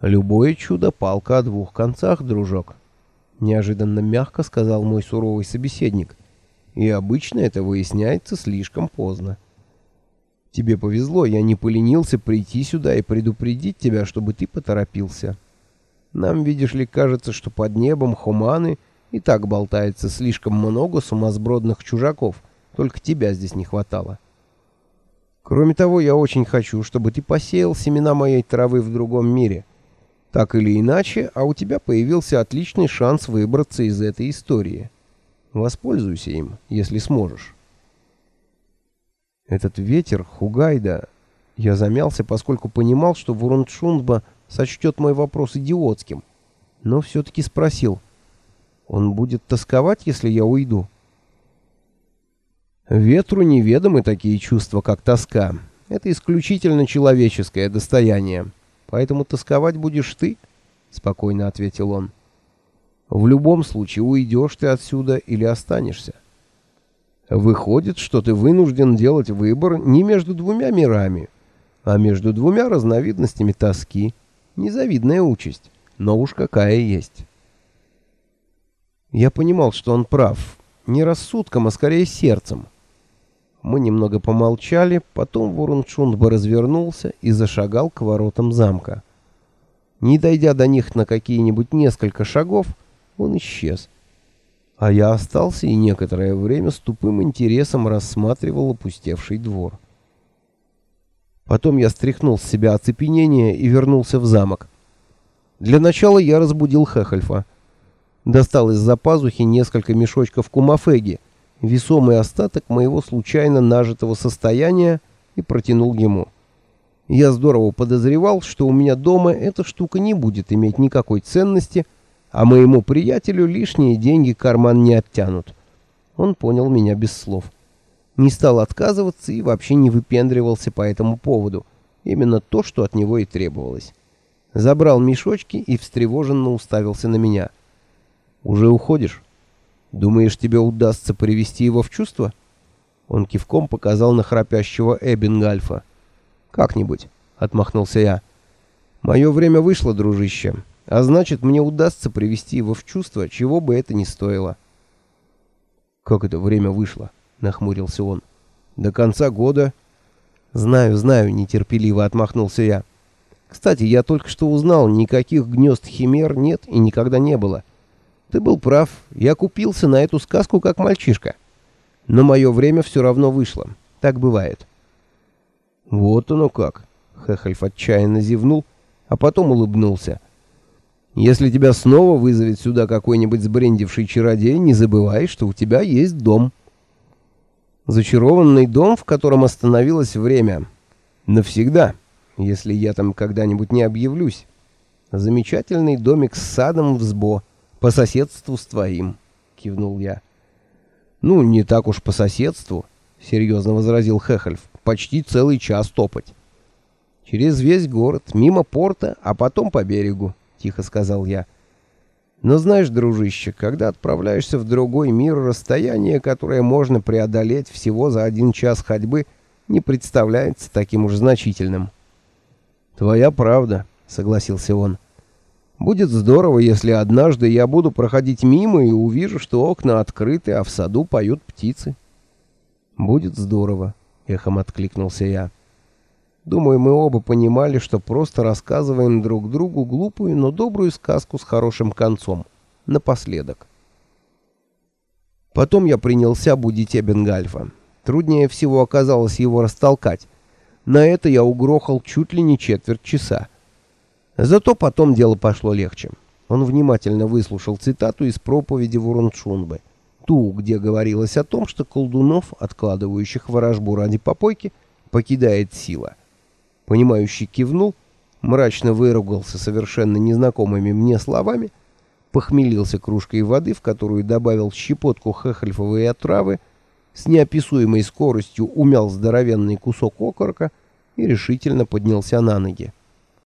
Любое чудо палка о двух концах, дружок, неожиданно мягко сказал мой суровый собеседник. И обычно это выясняется слишком поздно. Тебе повезло, я не поленился прийти сюда и предупредить тебя, чтобы ты поторопился. Нам, видишь ли, кажется, что под небом хуманы и так болтается слишком много сумасбродных чужаков, только тебя здесь не хватало. Кроме того, я очень хочу, чтобы ты посеял семена моей травы в другом мире. Так или иначе, а у тебя появился отличный шанс выбраться из этой истории. Воспользуйся им, если сможешь. Этот ветер, Хугайда... Я замялся, поскольку понимал, что Вурунчунба сочтет мой вопрос идиотским, но все-таки спросил. Он будет тосковать, если я уйду? Ветру неведомы такие чувства, как тоска. Это исключительно человеческое достояние. Поэтому тосковать будешь ты, — спокойно ответил он. В любом случае, уйдешь ты отсюда или останешься. Выходит, что ты вынужден делать выбор не между двумя мирами, а между двумя разновидностями тоски. Незавидная участь, но уж какая есть. Я понимал, что он прав. Не рассудком, а скорее сердцем. Мы немного помолчали, потом Вурунчундба развернулся и зашагал к воротам замка. Не дойдя до них на какие-нибудь несколько шагов, он исчез. А я остался и некоторое время с тупым интересом рассматривал опустевший двор. Потом я стряхнул с себя оцепенение и вернулся в замок. Для начала я разбудил Хехельфа. Достал из-за пазухи несколько мешочков кумафеги, весомый остаток моего случайно нажитого состояния и протянул ему. Я здорово подозревал, что у меня дома эта штука не будет иметь никакой ценности, а моему приятелю лишние деньги карман не оттянут. Он понял меня без слов. Не стал отказываться и вообще не выпендривался по этому поводу. Именно то, что от него и требовалось. Забрал мешочки и встревоженно уставился на меня. «Уже уходишь?» Думаешь, тебе удастся привести его в чувство? Он кивком показал на храпящего Эбингальфа. Как-нибудь, отмахнулся я. Мое время вышло, дружище, а значит, мне удастся привести его в чувство, чего бы это ни стоило. Как это время вышло? нахмурился он. До конца года. Знаю, знаю, нетерпеливо отмахнулся я. Кстати, я только что узнал, никаких гнезд химер нет и никогда не было. Ты был прав, я купился на эту сказку как мальчишка. Но мое время все равно вышло. Так бывает. Вот оно как. Хехельф отчаянно зевнул, а потом улыбнулся. Если тебя снова вызовет сюда какой-нибудь сбрендивший чародей, не забывай, что у тебя есть дом. Зачарованный дом, в котором остановилось время. Навсегда, если я там когда-нибудь не объявлюсь. Замечательный домик с садом в Сбо — по соседству с твоим, кивнул я. Ну, не так уж по соседству, серьезно возразил Хехельф. Почти целый час топать. Через весь город, мимо порта, а потом по берегу, тихо сказал я. Но знаешь, дружище, когда отправляешься в другой мир, расстояние, которое можно преодолеть всего за один час ходьбы, не представляется таким уж значительным. Твоя правда, согласился он. Будет здорово, если однажды я буду проходить мимо и увижу, что окна открыты, а в саду поют птицы. Будет здорово, эхом откликнулся я. Думаю, мы оба понимали, что просто рассказываем друг другу глупую, но добрую сказку с хорошим концом. Напоследок. Потом я принялся будить Эбенгальфа. Труднее всего оказалось его растолкать. На это я угрохал чуть ли не четверть часа. Зато потом дело пошло легче. Он внимательно выслушал цитату из проповеди Вурунчунбы, ту, где говорилось о том, что колдунов, откладывающих ворожбу ради попойки, покидает сила. Понимающий кивнул, мрачно выругался совершенно незнакомыми мне словами, похмелился кружкой воды, в которую добавил щепотку хехельфовой отравы, с неописуемой скоростью умял здоровенный кусок окорока и решительно поднялся на ноги.